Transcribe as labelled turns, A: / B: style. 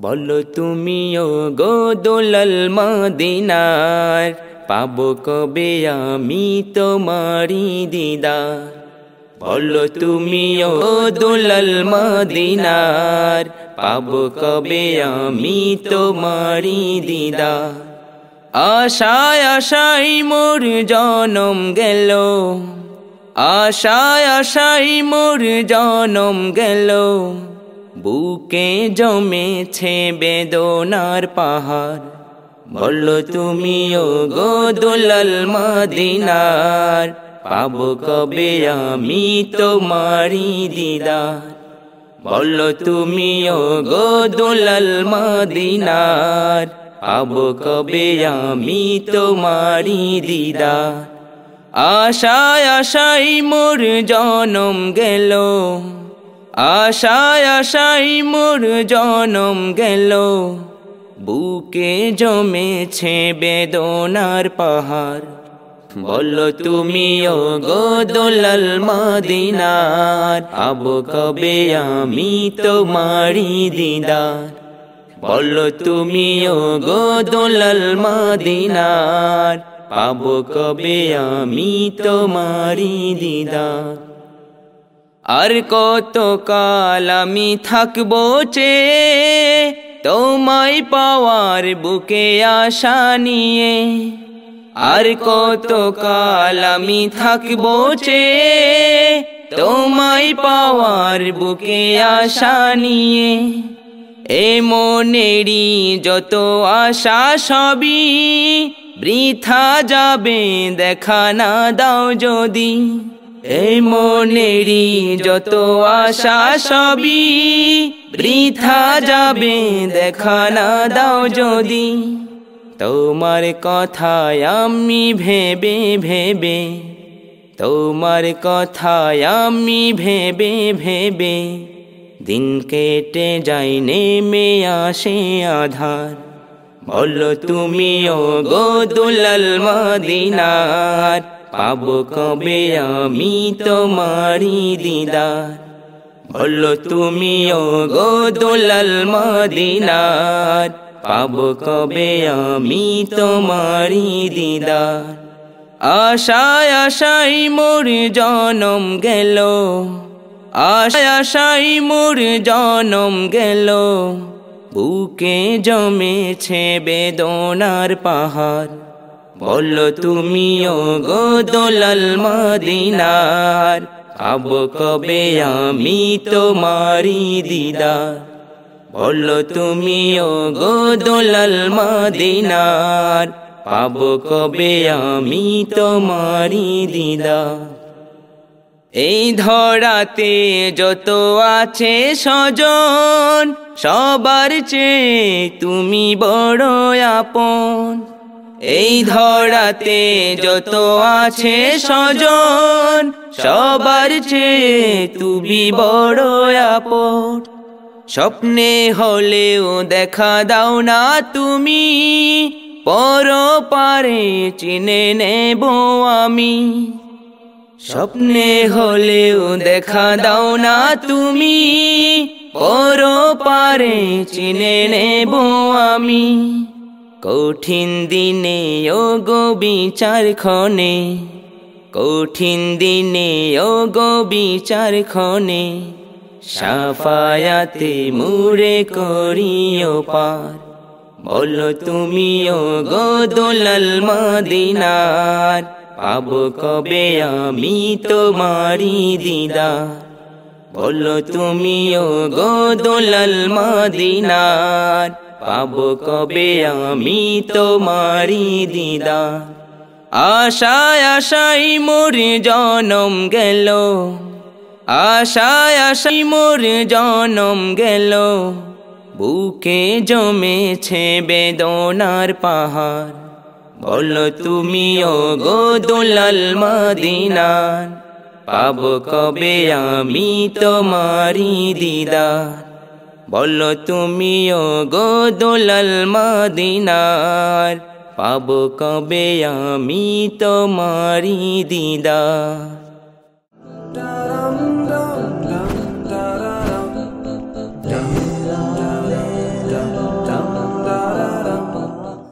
A: বলো তুমিও গো দোলাল মদিনার, পাবো কবে আমি তোমারি দিদার? বলো তুমিও দোলাল মদিনার, পাবো কবে আমি তোমারি দিদার? আশায় আশাই মোর জনম গেল, আশায় আশাই মোর জনম গেল। বুকে জমেছে বেদনার পাহাড়। বলো তুমিও গো দুলাল মদিনার, পাবো কবে আমি তোমারি দিদার? বলো তুমিও গো দুলাল মদিনার, পাবো কবে আমি তোমারি দিদার? আশায় আশাই মোর জনম গেল আশায় আশাই মোর জনম গেল। বুকে জমেছে বেদনার পাহাড়। বলো তুমিও গো দোলাল মদিনার, আবো কবে আমি তোমারি দিদার? বলো তুমিও গো দোলাল মাদিনার পাবো কবে আমি তোমারি দিদার? আর কত কাল আমি থাকব চে তোমায় পাওয়ার বুকে আশা নিয়ে। আর কত কাল আমি থাকব চে তোমায় পাওয়ার বুকে আশা নিয়ে। এ মনেরি যত আশা সবই বৃথা যাবে, দেখা না দাও যদি। এই মনেরি যত আশা সবই বৃথা যাবে, দেখা না দাও যদি। তোমার কথায় আমি ভেবে ভেবে, তোমার কথায় আমি ভেবে ভেবে, দিন কেটে যাই নেমে আসে আধার। বলো তুমিও গো দুলাল মদিনার পাবো কবে আমি তোমারি দিদার? বলো তুমিও গো দুলাল মদিনার। পাবো কবে আমি তোমারি দিদার? আশায় আশাই মোর জনম গেল। আশায় আশাই মোর জনম গেল। বুকে জমেছে বেদনার পাহাড়। বলো তুমিও গো দোলাল মদিনার আব কবে আমি তোমারি দিদার? বলো তুমিও গো দোলাল মদিনার পাব কবে আমি তোমারি দিদার? এই ধরাতে যত আছে সজন সবার চেয়ে তুমি বড় আপন। এই ধরাতে যত আছে স্বজন, সবার চেয়ে তুমি বড় আপন। স্বপ্নে হলেও দেখা দাও না তুমি পর পারে চিনে নেব আমি। স্বপ্নে হলেও দেখা দাও না তুমি পর পারে চিনে নেব আমি। কঠিন দিনে ও গো বিচার ক্ষণে কঠিন দিনে ও গো বিচার ক্ষণে সাফায়াতে মুড়ে করিও পার। বলো তুমিও গো দোলাল মদিনার, পাবো কবে আমি তোমারি দিদার। বলো তুমিও গো দোলাল মদিনার পাবো কবে আমি তোমারি দিদার? আশায় আশাই মোর জনম গেল। আশায় আশাই মোর জনম গেল। বুকে জমেছে বেদনার পাহাড়। বলো তুমিও গো দোলাল মদিনার। পাব কবে আমি তোমারি দিদার? বলো তুমিও গো দোলাল মাদিনার পাব কবে আমি তোমারি দিদার?